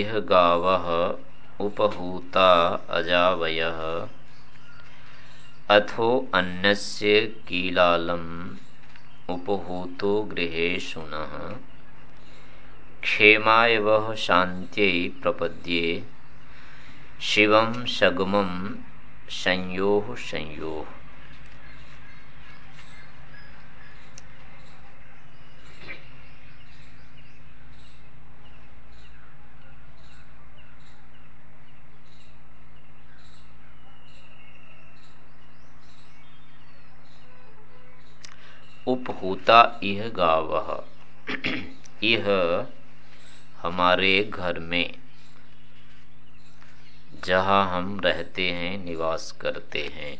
इह गाव उपहूता अजावय। अथो अन्यस्य कीलालम उपहूतो गृहेशुनः क्षेमाय वह शांत्यै प्रपद्ये। शिवम सगमम संयो संयो। उपहूता यह गाव। यह हमारे घर में, जहाँ हम रहते हैं, निवास करते हैं।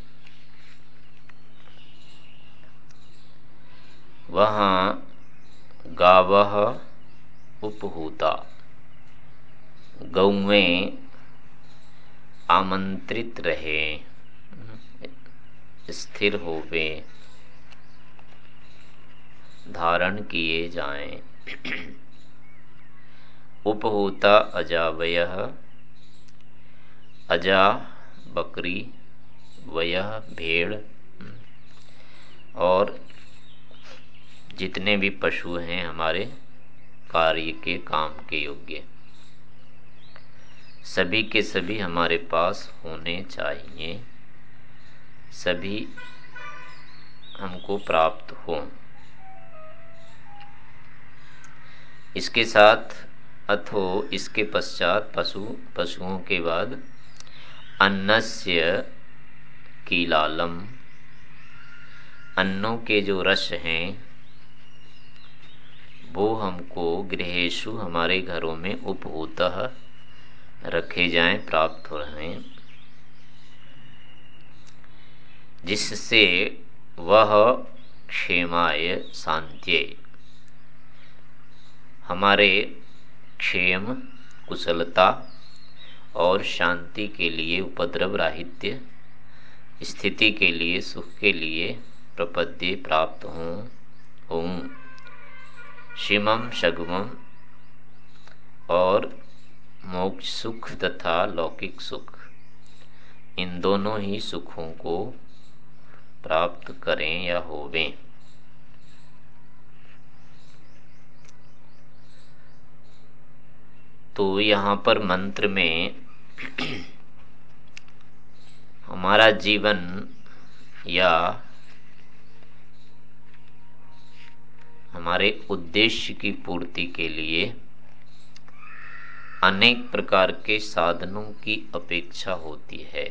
वहाँ गाव उपहूता। गौवें आमंत्रित रहे, स्थिर होवे। धारण किए जाएँ। उपहूता अजावय, अजा बकरी, वय भेड़, और जितने भी पशु हैं हमारे कार्य के काम के योग्य। सभी के सभी हमारे पास होने चाहिए। सभी हमको प्राप्त हों। इसके साथ अथो इसके पश्चात पशु, पशुओं के बाद अन्नस्य कीलालम अन्नों के जो रस हैं, वो हमको गृहेशु हमारे घरों में उपभूत रखे जाएँ, प्राप्त हो रहे जिससे वह क्षेमाय शांत्य। हमारे क्षेम, कुशलता और शांति के लिए, उपद्रव राहित्य, स्थिति के लिए, सुख के लिए प्रपद्य प्राप्त हों हों। शिमम, शगुमम और मोक्ष, सुख तथा लौकिक सुख, इन दोनों ही सुखों को प्राप्त करें या होवें। तो यहाँ पर मंत्र में हमारा जीवन या हमारे उद्देश्य की पूर्ति के लिए अनेक प्रकार के साधनों की अपेक्षा होती है।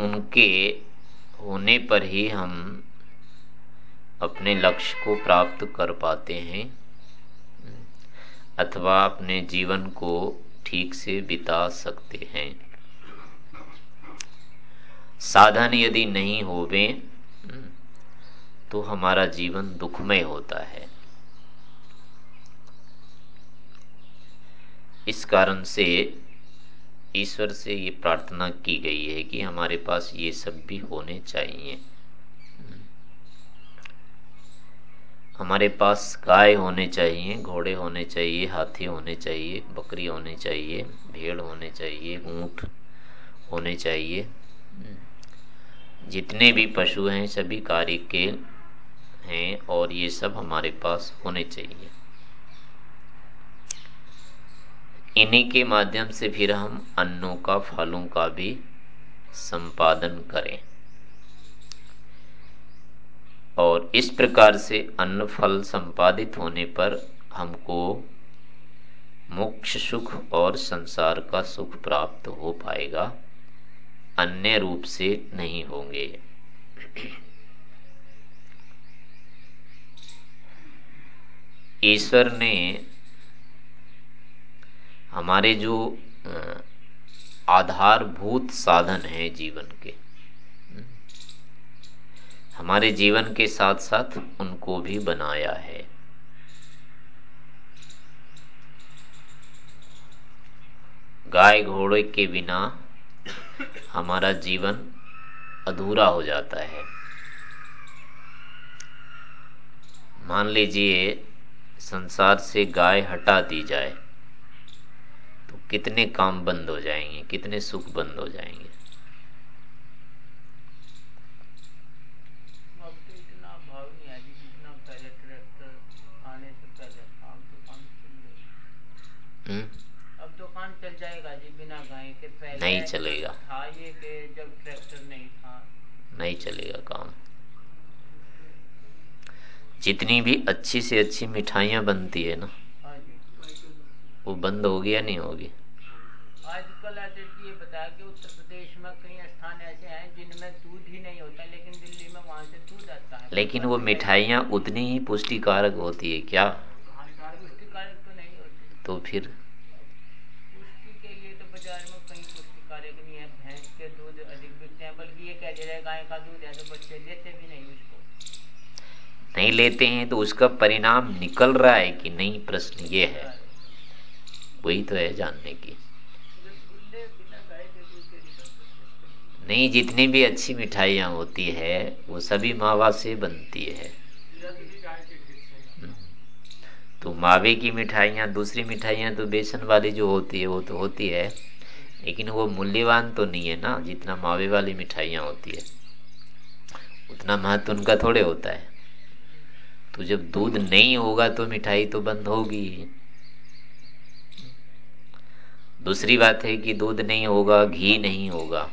उनके होने पर ही हम अपने लक्ष्य को प्राप्त कर पाते हैं, अथवा अपने जीवन को ठीक से बिता सकते हैं। साधन यदि नहीं होवे तो हमारा जीवन दुखमय होता है। इस कारण से ईश्वर से ये प्रार्थना की गई है कि हमारे पास ये सब भी होने चाहिए। हमारे पास गाय होने चाहिए, घोड़े होने चाहिए, हाथी होने चाहिए, बकरी होने चाहिए, भेड़ होने चाहिए, ऊँट होने चाहिए। जितने भी पशु हैं, सभी कार्य के हैं और ये सब हमारे पास होने चाहिए। इन्हीं के माध्यम से फिर हम अन्नों का, फलों का भी संपादन करें। और इस प्रकार से अन्न फल संपादित होने पर हमको मोक्ष सुख और संसार का सुख प्राप्त हो पाएगा। अन्य रूप से नहीं होंगे। ईश्वर ने हमारे जो आधारभूत साधन है जीवन के हमारे जीवन के साथ साथ उनको भी बनाया है। गाय घोड़े के बिना हमारा जीवन अधूरा हो जाता है। मान लीजिए संसार से गाय हटा दी जाए तो कितने काम बंद हो जाएँगे, कितने सुख बंद हो जाएँगे अब तो इतना भाव नहीं है जितना पहले ट्रैक्टर आने से पहले काम तो काम चल जाएगा हम्म? अब तो काम चल जाएगा जी बिना गाय के। पहले नहीं चलेगा। था ये कि जब ट्रैक्टर नहीं था। नहीं चलेगा काम। जितनी भी अच्छी से अच्छी मिठाइयाँ बनती है ना हाँ वो बंद होगी या नहीं होगी आजकल ये बताया कि उत्तर प्रदेश में कई स्थान ऐसे हैं जिनमें दूध ही नहीं होता लेकिन दिल्ली में वहाँ से दूध आता है। लेकिन वो मिठाइयाँ उतनी ही पुष्टिकारक होती है क्या पुष्टिकारक तो नहीं होती तो फिर तो बाज़ार में कहीं पुष्टिकारक नहीं है भैंस के दूध अधिक बिकते हैं बल्कि ये कह दे रहे गाय का दूध है तो बच्चे लेते भी नहीं उसको। नहीं लेते हैं तो उसका परिणाम निकल रहा है कि नहीं प्रश्न ये है। वही तो है जानने की। नहीं जितनी भी अच्छी मिठाइयाँ होती है वो सभी मावा से बनती है। तो मावे की मिठाइयाँ, दूसरी मिठाइयाँ तो बेसन वाली जो होती है, वो तो होती है, लेकिन वो मूल्यवान तो नहीं है ना, जितना मावे वाली मिठाइयाँ होती है। उतना महत्व उनका थोड़े होता है। तो जब दूध नहीं होगा तो मिठाई तो बंद होगी। दूसरी बात है कि दूध नहीं होगा, घी नहीं होगा,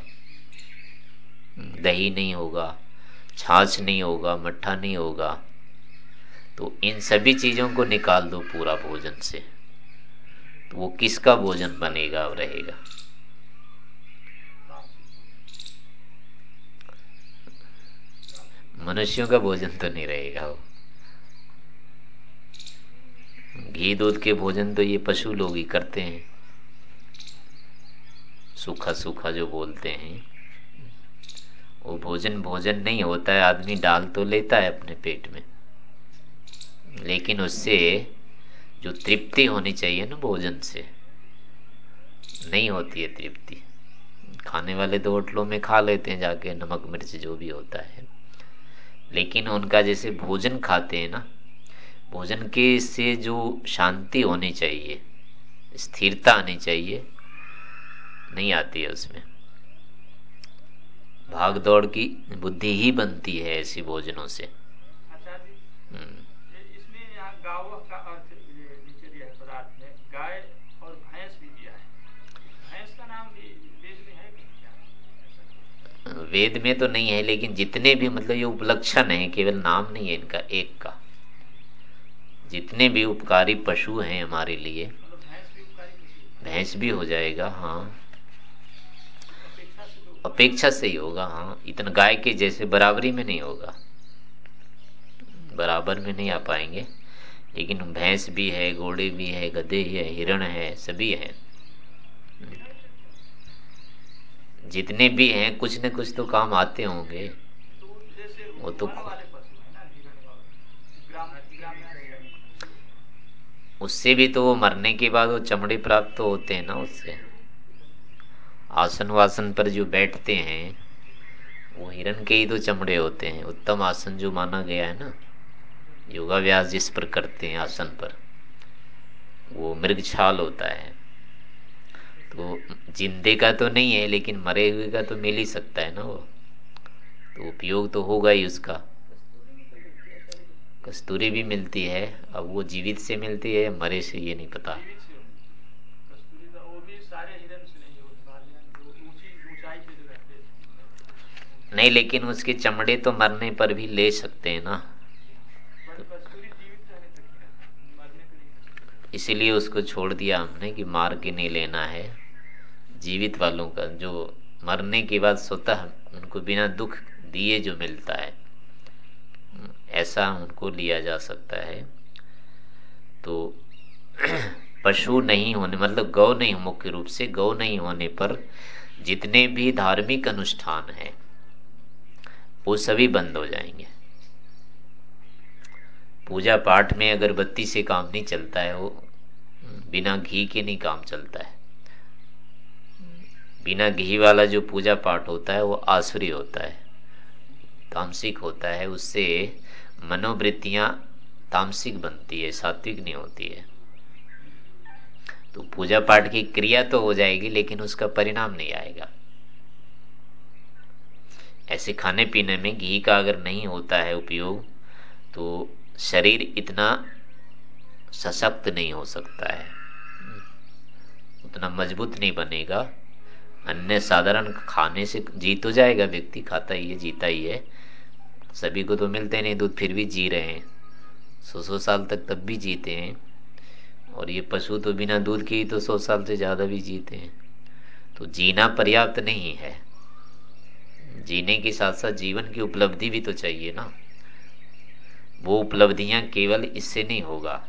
दही नहीं होगा, छाछ नहीं होगा, मट्ठा नहीं होगा तो इन सभी चीज़ों को निकाल दो पूरा भोजन से। तो वो किसका भोजन बनेगा और रहेगा? मनुष्यों का भोजन तो नहीं रहेगा वो। घी दूध के भोजन तो ये पशु लोग ही करते हैं। सूखा सूखा जो बोलते हैं, वो भोजन भोजन नहीं होता है, आदमी डाल तो लेता है अपने पेट में। लेकिन उससे जो तृप्ति होनी चाहिए ना भोजन से नहीं होती है तृप्ति। खाने वाले तो होटलों में खा लेते हैं जाके नमक मिर्च जो भी होता है। लेकिन उनका जैसे भोजन खाते हैं ना भोजन के से जो शांति होनी चाहिए स्थिरता आनी चाहिए नहीं आती है उसमें। भाग दौड़ की बुद्धि ही बनती है ऐसी भोजनों से। का अर्थ नीचे दिया है पदार्थ में गाय और भैंस भी दिया है। भैंस का नाम भी वेद में है क्या? वेद में तो नहीं है लेकिन जितने भी मतलब ये उपलक्षण है केवल नाम नहीं है इनका एक का। जितने भी उपकारी पशु हैं हमारे लिए मतलब भैंस भी हो जाएगा हाँ। अपेक्षा से ही होगा हाँ। इतना गाय के जैसे बराबरी में नहीं होगा। बराबर में नहीं आ पाएँगे। लेकिन भैंस भी है, घोड़े भी है, गधे है, हिरण है, सभी है। जितने भी हैं, कुछ न कुछ तो काम आते होंगे। वो तो उससे भी तो वो मरने के बाद वो चमड़े प्राप्त तो होते हैं ना उससे। आसन वासन पर जो बैठते हैं, वो हिरण के ही तो चमड़े होते हैं। उत्तम आसन जो माना गया है ना। योगाभ्यास जिस पर करते हैं आसन पर, वो मृग छाल होता है। तो जिंदे का तो नहीं है, लेकिन मरे हुए का तो मिल ही सकता है ना वो। तो उपयोग तो होगा ही उसका। कस्तूरी भी मिलती है, अब वो जीवित से मिलती है, मरे से ये नहीं पता। नहीं, लेकिन उसके चमड़े तो मरने पर भी ले सकते हैं ना। इसीलिए उसको छोड़ दिया हमने कि मार के नहीं लेना है। जीवित वालों का जो मरने के बाद स्वतः उनको बिना दुख दिए जो मिलता है, ऐसा उनको लिया जा सकता है। तो पशु नहीं होने मतलब गौ नहीं, मुख्य रूप से गौ नहीं होने पर जितने भी धार्मिक अनुष्ठान हैं, वो सभी बंद हो जाएँगे। पूजा पाठ में अगरबत्ती से काम नहीं चलता है, वो बिना घी के नहीं काम चलता है। बिना घी वाला जो पूजा पाठ होता है, वो आसुरी होता है, तामसिक होता है, उससे मनोवृत्तियाँ तामसिक बनती है, सात्विक नहीं होती है। तो पूजा पाठ की क्रिया तो हो जाएगी, लेकिन उसका परिणाम नहीं आएगा। ऐसे खाने पीने में घी का अगर नहीं होता है उपयोग तो शरीर इतना सशक्त नहीं हो सकता है। उतना मज़बूत नहीं बनेगा। अन्य साधारण खाने से जीत तो जाएगा, व्यक्ति खाता ही है, जीता ही है। सभी को तो मिलते नहीं, दूध फिर भी जी रहे हैं। सौ सौ साल तक तब भी जीते हैं। और ये पशु तो बिना दूध के ही तो सौ साल से ज़्यादा भी जीते हैं। तो जीना पर्याप्त नहीं है। जीने के साथ साथ जीवन की उपलब्धि भी तो चाहिए ना। वो उपलब्धियाँ केवल इससे नहीं होगा।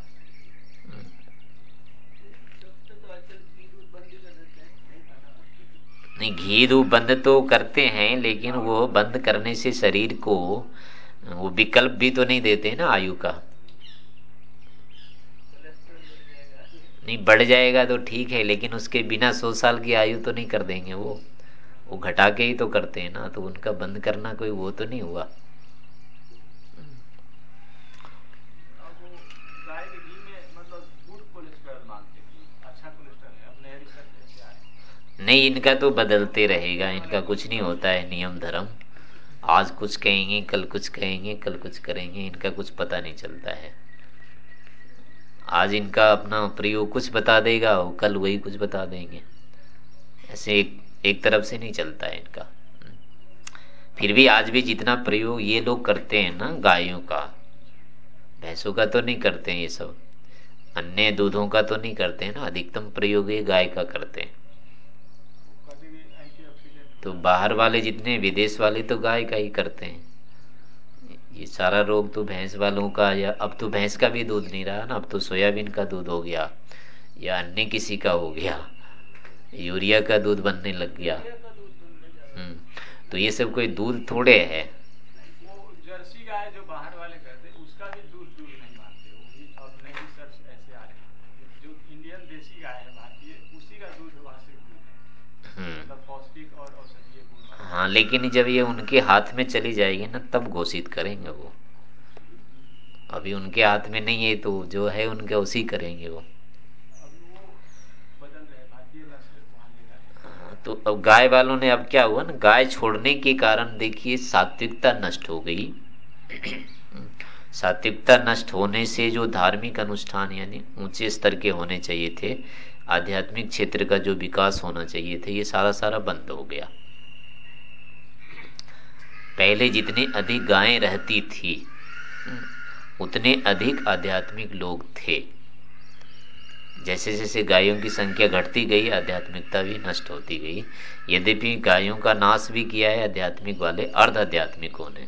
नहीं, घी दूध बंद तो करते हैं, लेकिन वो बंद करने से शरीर को, वो विकल्प भी तो नहीं देते ना आयु का। नहीं, बढ़ जाएगा तो ठीक है, लेकिन उसके बिना सौ साल की आयु तो नहीं कर देंगे वो। वो घटा के ही तो करते हैं ना तो उनका बंद करना कोई वो तो नहीं हुआ। नहीं इनका तो बदलते रहेगा इनका कुछ नहीं होता है नियम धर्म। आज कुछ कहेंगे कल कुछ कहेंगे कल कुछ करेंगे इनका कुछ पता नहीं चलता है। आज इनका अपना प्रयोग कुछ बता देगा वो कल वही कुछ बता देंगे। ऐसे एक, एक तरफ़ से नहीं चलता है इनका। फिर भी आज भी जितना प्रयोग ये लोग करते हैं ना गायों का भैंसों का तो नहीं करते हैं ये सब। अन्य दूधों का तो नहीं करते हैं ना अधिकतम प्रयोग ये गाय का करते हैं। तो बाहर वाले जितने विदेश वाले तो गाय का ही करते हैं। ये सारा रोग तो भैंस वालों का या अब तो भैंस का भी दूध नहीं रहा ना, अब तो सोयाबीन का दूध हो गया या अन्य किसी का हो गया, यूरिया का दूध बनने लग गया। हम्म तो ये सब कोई दूध थोड़े है। जर्सी गाय जो बाहर वाले करते उसका भी दूध दूध नहीं मानते वो भी अब नहीं सर्च ऐसे आ रहे जो इंडियन देसी गाय है भारतीय उसी का दूध वहाँ से दूध है हम्म। मतलब पौष्टिक और औषधीय गुण हाँ लेकिन जब ये उनके हाथ में चली जाएगी ना, तब घोषित करेंगे वो। अभी उनके हाथ में नहीं है तो जो है उनके उसी करेंगे वो। तो अब गाय वालों ने अब क्या हुआ ना, गाय छोड़ने के कारण देखिए सात्विकता नष्ट हो गई। सात्विकता नष्ट होने से जो धार्मिक अनुष्ठान यानी ऊँचे स्तर के होने चाहिए थे, आध्यात्मिक क्षेत्र का जो विकास होना चाहिए था, ये सारा सारा बंद हो गया। पहले जितनी अधिक गायें रहती थी, उतने अधिक आध्यात्मिक लोग थे। जैसे जैसे गायों की संख्या घटती गई, आध्यात्मिकता भी नष्ट होती गई। यद्यपि गायों का नाश भी किया है, आध्यात्मिक वाले अर्ध आध्यात्मिकों ने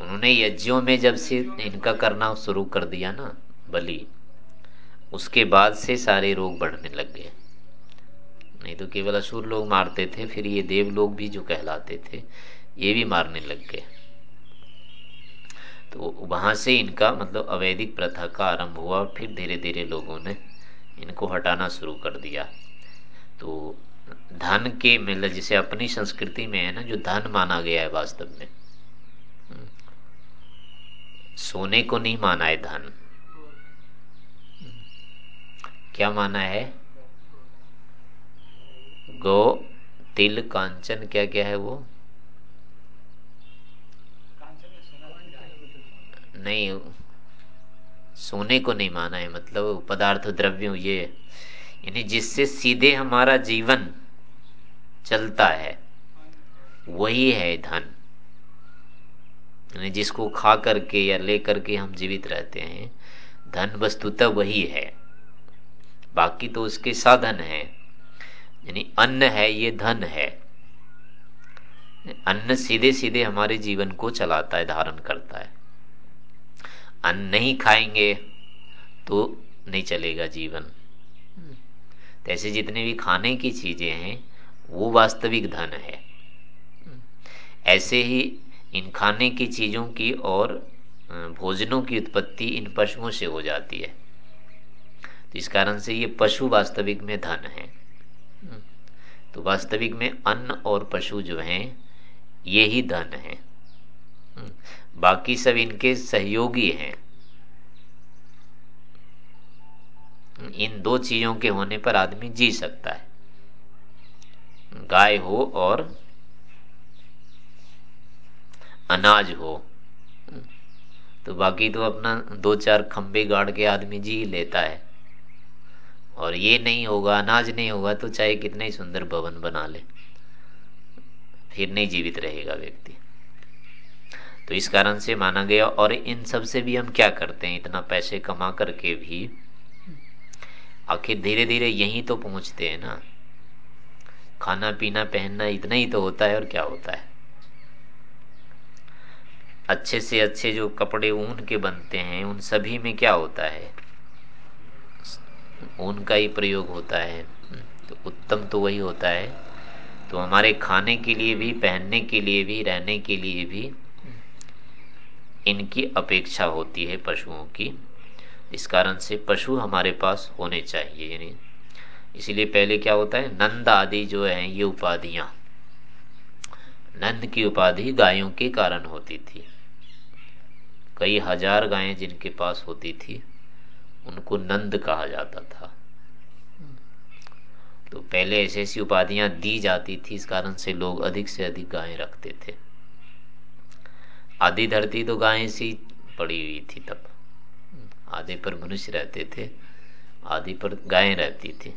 उन्होंने यज्ञों में जब से इनका करना शुरू कर दिया ना, बलि, उसके बाद से सारे रोग बढ़ने लग गए। नहीं तो केवल असुर लोग मारते थे फिर ये देव लोग भी जो कहलाते थे ये भी मारने लग गए। तो वहाँ से इनका मतलब अवैधिक प्रथा का आरंभ हुआ और फिर धीरे धीरे लोगों ने इनको हटाना शुरू कर दिया। तो धन के मतलब जिसे अपनी संस्कृति में है ना जो धन माना गया है वास्तव में हम्म, सोने को नहीं माना है धन। क्या माना है? गो, तिल, कांचन, क्या क्या है वो? नहीं, सोने को नहीं माना है मतलब पदार्थ द्रव्य ये। यानी जिससे सीधे हमारा जीवन चलता है, वही है धन। यानी जिसको खा करके या ले करके हम जीवित रहते हैं, धन वस्तुतः वही है। बाकी तो उसके साधन है। यानी अन्न है, ये धन है। अन्न सीधे सीधे हमारे जीवन को चलाता है, धारण करता है। अन्न नहीं खाएँगे तो नहीं चलेगा जीवन। ऐसे जितने भी खाने की चीज़ें हैं, वो वास्तविक धन है। ऐसे ही इन खाने की चीज़ों की और भोजनों की उत्पत्ति इन पशुओं से हो जाती है। तो इस कारण से ये पशु वास्तविक में धन है। तो वास्तविक में अन्न और पशु जो हैं, ये ही धन है। बाकी सब इनके सहयोगी हैं। इन दो चीज़ों के होने पर आदमी जी सकता है। गाय हो और अनाज हो। तो बाकी तो अपना दो चार खंबे गाड़ के आदमी जी लेता है। और ये नहीं होगा, अनाज नहीं होगा तो चाहे कितने ही सुंदर भवन बना ले। फिर नहीं जीवित रहेगा व्यक्ति। तो इस कारण से माना गया, और इन सबसे भी हम क्या करते हैं, इतना पैसे कमा करके भी, आखिर धीरे धीरे यहीं तो पहुँचते हैं ना। खाना, पीना, पहनना इतना ही तो होता है, और क्या होता है? अच्छे से अच्छे जो कपड़े ऊन के बनते हैं, उन सभी में क्या होता है? ऊन का ही प्रयोग होता है। तो उत्तम तो वही होता है। तो हमारे खाने के लिए भी, पहनने के लिए भी, रहने के लिए भी इनकी अपेक्षा होती है पशुओं की। इस कारण से पशु हमारे पास होने चाहिए, यानी इसीलिए पहले क्या होता है, नंद आदि जो है, ये उपाधियाँ, नंद की उपाधि गायों के कारण होती थी। कई हज़ार गायें जिनके पास होती थी उनको नंद कहा जाता था। तो पहले ऐसी ऐसी उपाधियाँ दी जाती थी, इस कारण से लोग अधिक से अधिक गायें रखते थे। आधी धरती तो गायें सी पड़ी हुई थी तब। आधे पर मनुष्य रहते थे, आधे पर गायें रहती थी।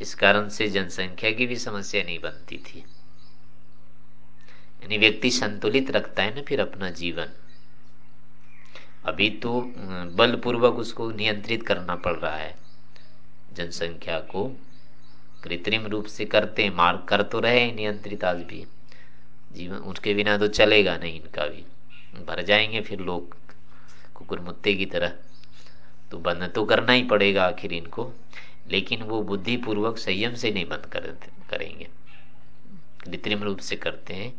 इस कारण से जनसंख्या की भी समस्या नहीं बनती थी। यानी व्यक्ति संतुलित रखता है ना फिर अपना जीवन। अभी तो बलपूर्वक उसको नियंत्रित करना पड़ रहा है। जनसंख्या को कृत्रिम रूप से करते मार्ग कर तो रहे नियंत्रित आज भी। जीवन उसके बिना तो चलेगा नहीं इनका भी। भर जाएँगे फिर लोग कुकुर मुत्ते की तरह। तो बंद तो करना ही पड़ेगा आखिर इनको लेकिन वो बुद्धिपूर्वक संयम से नहीं बंद कर, करेंगे। कृत्रिम रूप से करते हैं।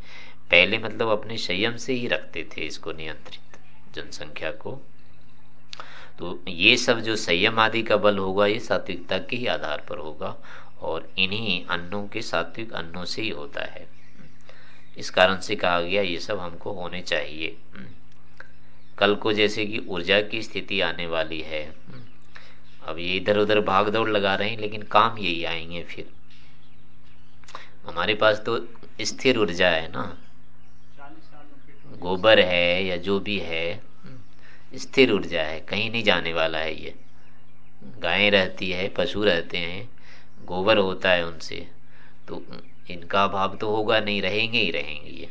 पहले मतलब अपने संयम से ही रखते थे इसको नियंत्रित। जनसंख्या को। तो ये सब जो संयम आदि का बल होगा ये सात्विकता के ही आधार पर होगा और इन्हीं अन्नों के सात्विक अन्नों से ही होता है। इस कारण से कहा गया ये सब हमको होने चाहिए। कल को जैसे कि ऊर्जा की स्थिति आने वाली है। अब ये इधर उधर भाग दौड़ लगा रहे हैं लेकिन काम यही आएँगे फिर। हमारे पास तो स्थिर ऊर्जा है ना। गोबर है या जो भी है स्थिर ऊर्जा है, कहीं नहीं जाने वाला है ये। गायें रहती है, पशु रहते हैं, गोबर होता है उनसे तो इनका अभाव तो होगा नहीं, रहेंगे ही रहेंगे ये।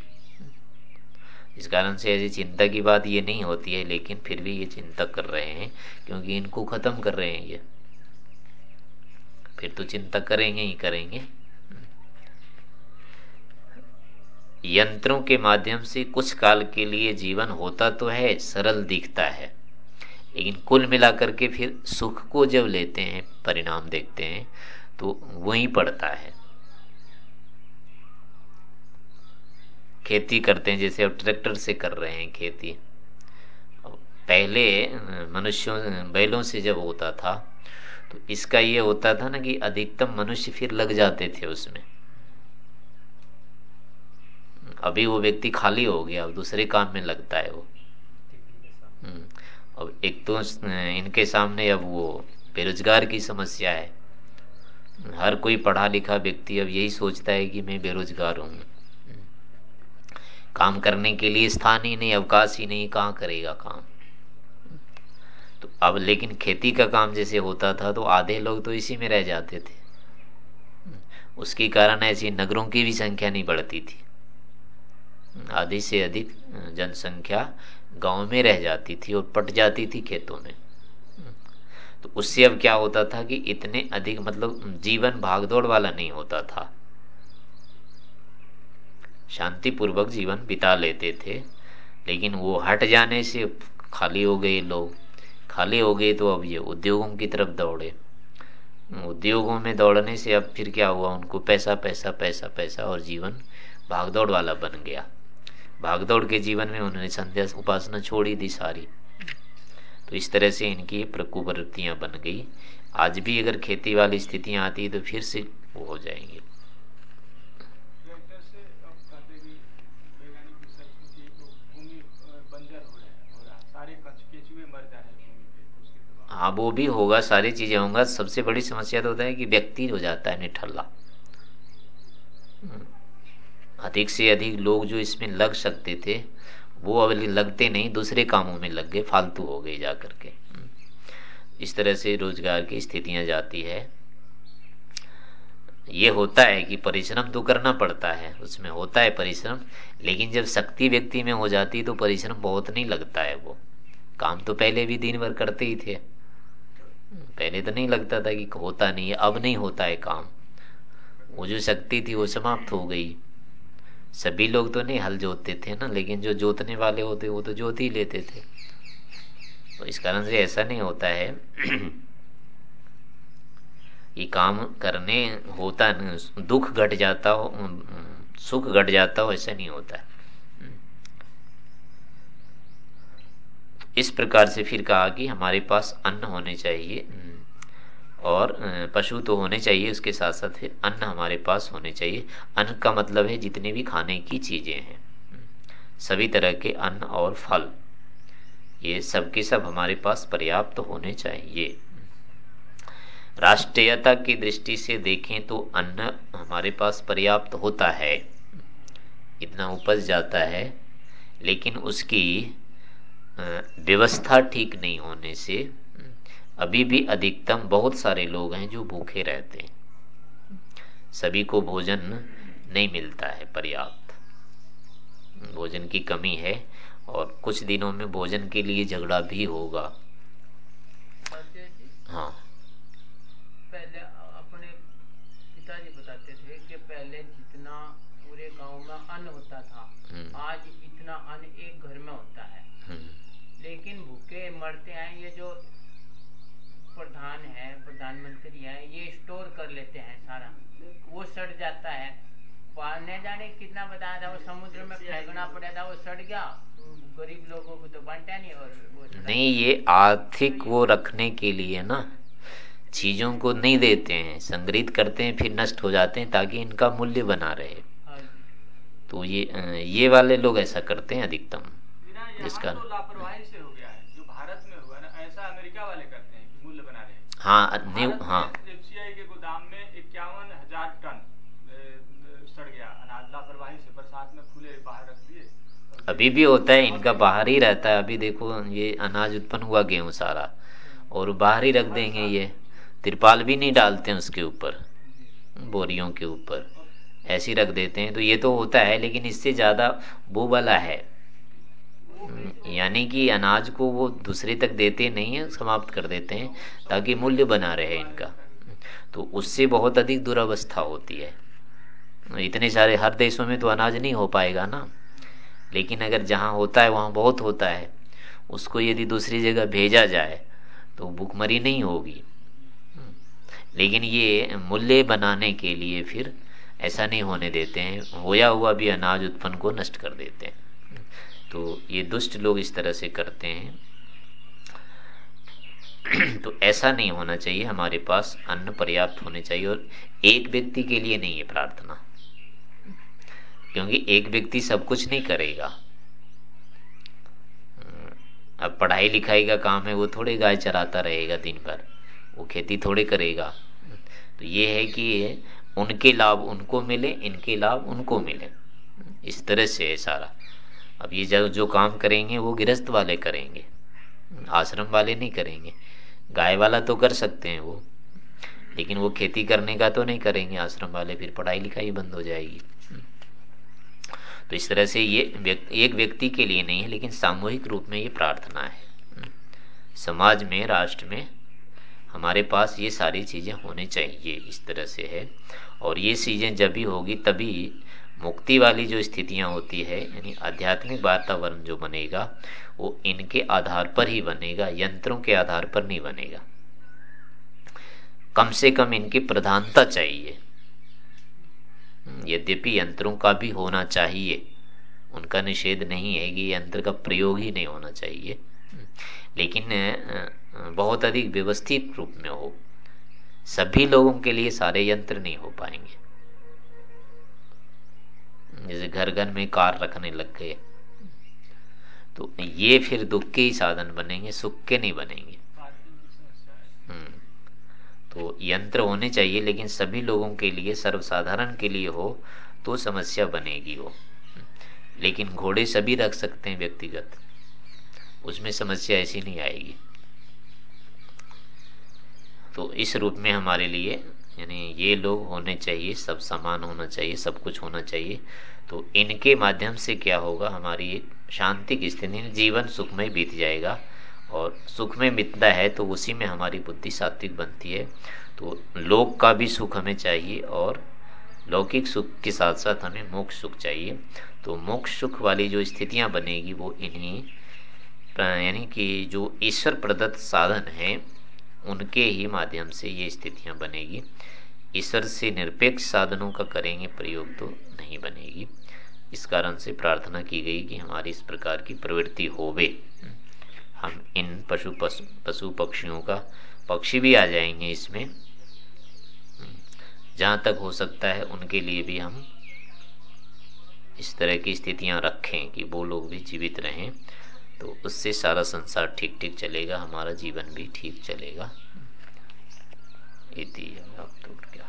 इस कारण से ऐसी चिंता की बात ये नहीं होती है, लेकिन फिर भी ये चिंता कर रहे हैं, क्योंकि इनको खत्म कर रहे हैं ये। फिर तो चिंता करेंगे ही करेंगे। यंत्रों के माध्यम से कुछ काल के लिए जीवन होता तो है, सरल दिखता है। लेकिन कुल मिलाकर के फिर सुख को जब लेते हैं, परिणाम देखते हैं तो वही पड़ता है। खेती करते हैं, जैसे अब ट्रैक्टर से कर रहे हैं खेती। पहले मनुष्यों, बैलों से जब होता था तो इसका ये होता था ना कि अधिकतम मनुष्य फिर लग जाते थे उसमें। अभी वो व्यक्ति खाली हो गया अब दूसरे काम में लगता है वो। हम्म, अब एक तो इनके सामने अब वो बेरोजगार की समस्या है। हर कोई पढ़ा लिखा व्यक्ति अब यही सोचता है कि मैं बेरोजगार हूँ। काम करने के लिए स्थान ही नहीं अवकाश ही नहीं कहाँ करेगा काम? तो अब लेकिन खेती का काम जैसे होता था तो आधे लोग तो इसी में रह जाते थे। उसके कारण ऐसी नगरों की भी संख्या नहीं बढ़ती थी। आधी से अधिक जनसंख्या गाँव में रह जाती थी और पट जाती थी खेतों में। तो उससे अब क्या होता था कि इतने अधिक मतलब जीवन भागदौड़ वाला नहीं होता था। शांतिपूर्वक जीवन बिता लेते थे, लेकिन वो हट जाने से खाली हो गए लोग। खाली हो गए तो अब ये उद्योगों की तरफ़ दौड़े। उद्योगों में दौड़ने से अब फिर क्या हुआ? उनको पैसा पैसा पैसा पैसा और जीवन भागदौड़ वाला बन गया। भागदौड़ के जीवन में उन्होंने संध्या उपासना छोड़ी दी सारी। तो इस तरह से इनकी प्रकुवृत्तियाँ बन गई। आज भी अगर खेती वाली स्थितियाँ आती तो फिर से वो हो जाएँगे। हाँ वो भी होगा सारी चीज़ें होंगे। सबसे बड़ी समस्या तो होता है कि व्यक्ति हो जाता है निठल्ला। हम्म। अधिक से अधिक लोग जो इसमें लग सकते थे, वो अब लगते नहीं, दूसरे कामों में लग गए, फालतू हो गए जा करके। इस तरह से रोज़गार की स्थितियाँ जाती है। ये होता है कि परिश्रम तो करना पड़ता है, उसमें होता है परिश्रम, लेकिन जब शक्ति व्यक्ति में हो जाती तो परिश्रम बहुत नहीं लगता है वो। काम तो पहले भी दिन भर करते ही थे। पहले तो नहीं लगता था कि होता नहीं है, अब नहीं होता है काम। वो जो शक्ति थी वो समाप्त हो गई। सभी लोग तो नहीं हल जोतते थे ना, लेकिन जो जोतने वाले होते, वो तो जोत ही लेते थे। तो इस कारण से ऐसा नहीं होता है। ये काम करने होता नहीं, दुख घट जाता हो सुख घट जाता हो, ऐसा नहीं होता। इस प्रकार से फिर कहा कि हमारे पास अन्न होने चाहिए। और पशु तो होने चाहिए, उसके साथ साथ अन्न हमारे पास होने चाहिए। अन्न का मतलब है जितने भी खाने की चीज़ें हैं। सभी तरह के अन्न और फल, ये सब के सब हमारे पास पर्याप्त तो होने चाहिए। राष्ट्रीयता की दृष्टि से देखें तो अन्न हमारे पास पर्याप्त तो होता है। इतना उपज जाता है, लेकिन उसकी व्यवस्था ठीक नहीं होने से अभी भी अधिकतम बहुत सारे लोग हैं जो भूखे रहते हैं। सभी को भोजन नहीं मिलता है पर्याप्त। भोजन की कमी है और कुछ दिनों में भोजन के लिए झगड़ा भी होगा। हाँ। पहले अपने पिताजी बताते थे कि पहले जितना पूरे गाँव में अन्न होता था हम्म। आज इतना अन्न एक घर में होता है। हम्म। लेकिन भूखे मरते हैं ये जो प्रधान है प्रधानमंत्री है ये स्टोर कर लेते हैं सारा। वो सड़ जाता है। न जाने कितना बताया था वो समुद्र में फेंकना पड़ा था वो सड़ गया। गरीब लोगों को तो बांटा नहीं और नहीं ये आर्थिक वो रखने के लिए ना चीज़ों को नहीं देते हैं। संग्रहित करते हैं फिर नष्ट हो जाते हैं ताकि इनका मूल्य बना रहे। हाँ तो ये ये वाले लोग ऐसा करते हैं अधिकतम इसका तो लापरवाही से हो गया है जो भारत में हुआ ना ऐसा अमेरिका वाले कि हाँ न्यू हाँ। के गोदाम में इक्यावन हज़ार टन सड़ गया। अनाज लापरवाही से बरसात में फूले बाहर रख दिए। अभी भी होता है इनका बाहर ही रहता है। अभी देखो ये अनाज उत्पन्न हुआ गेहूँ सारा और बाहर ही रख देंगे ये। तिरपाल भी नहीं डालते हैं उसके ऊपर बोरियों के ऊपर। ऐसे रख देते हैं। तो ये तो होता है लेकिन इससे ज़्यादा वो वाला है। यानी कि अनाज को वो दूसरे तक देते नहीं है, समाप्त कर देते हैं, ताकि मूल्य बना रहे इनका। तो उससे बहुत अधिक दुरावस्था होती है। इतने सारे हर देशों में तो अनाज नहीं हो पाएगा ना। लेकिन अगर जहाँ होता है, वहाँ बहुत होता है। उसको यदि दूसरी जगह भेजा जाए तो भुखमरी नहीं होगी। लेकिन ये मूल्य बनाने के लिए फिर ऐसा नहीं होने देते हैं। होया हुआ भी अनाज उत्पन्न को नष्ट कर देते हैं। तो ये दुष्ट लोग इस तरह से करते हैं। तो ऐसा नहीं होना चाहिए, हमारे पास अन्न पर्याप्त होने चाहिए और एक व्यक्ति के लिए नहीं है प्रार्थना। क्योंकि एक व्यक्ति सब कुछ नहीं करेगा। अब पढ़ाई लिखाई का काम है, वो थोड़े गाय चराता रहेगा दिन भर, वो खेती थोड़े करेगा। तो ये है कि ये उनके लाभ उनको मिले, इनके लाभ उनको मिले। इस तरह से है सारा। अब ये जो जो काम करेंगे, वो गृहस्थ वाले करेंगे। आश्रम वाले नहीं करेंगे। गाय वाला तो कर सकते हैं वो, लेकिन वो खेती करने का तो नहीं करेंगे। आश्रम वाले फिर पढ़ाई लिखाई बंद हो जाएगी। तो इस तरह से ये एक व्यक्ति के लिए नहीं है, लेकिन सामूहिक रूप में ये प्रार्थना है। समाज में, राष्ट्र में हमारे पास ये सारी चीज़ें होनी चाहिए, इस तरह से है। और ये चीज़ें जब भी होगी, तभी मुक्ति वाली जो स्थितियाँ होती है, यानी आध्यात्मिक वातावरण जो बनेगा, वो इनके आधार पर ही बनेगा, यंत्रों के आधार पर नहीं बनेगा। कम से कम इनकी प्रधानता चाहिए। यद्यपि यंत्रों का भी होना चाहिए, उनका निषेध नहीं है कि यंत्र का प्रयोग ही नहीं होना चाहिए, लेकिन बहुत अधिक व्यवस्थित रूप में हो। सभी लोगों के लिए सारे यंत्र नहीं हो पाएँगे। जैसे घर घर में कार रखने लग गए। तो ये फिर दुख के ही साधन बनेंगे, सुख के नहीं बनेंगे। तो यंत्र होने चाहिए, लेकिन सभी लोगों के लिए, सर्वसाधारण के लिए हो तो समस्या बनेगी वो। लेकिन घोड़े सभी रख सकते हैं व्यक्तिगत। उसमें समस्या ऐसी नहीं आएगी। तो इस रूप में हमारे लिए यानी ये लोग होने चाहिए, सब समान होना चाहिए, सब कुछ होना चाहिए। तो इनके माध्यम से क्या होगा, हमारी एक शांति की स्थिति, जीवन सुखमय बीत जाएगा। और सुख में मिटता है तो उसी में हमारी बुद्धि सात्विक बनती है। तो लोक का भी सुख हमें चाहिए और लौकिक सुख के साथ साथ हमें मोक्ष सुख चाहिए। तो मोक्ष सुख वाली जो स्थितियाँ बनेगी वो इन्हीं, यानी कि जो ईश्वर प्रदत्त साधन हैं उनके ही माध्यम से ये स्थितियाँ बनेगी। ईश्वर से निरपेक्ष साधनों का करेंगे प्रयोग तो नहीं बनेगी। इस कारण से प्रार्थना की गई कि हमारी इस प्रकार की प्रवृत्ति होवे। हम इन पशु पशु पशु पक्षियों का पक्षी भी आ जाएँगे इसमें। जहाँ तक हो सकता है उनके लिए भी हम इस तरह की स्थितियाँ रखें कि वो लोग भी जीवित रहें। तो उससे सारा संसार ठीक ठीक चलेगा हमारा जीवन भी ठीक चलेगा। इति क्या।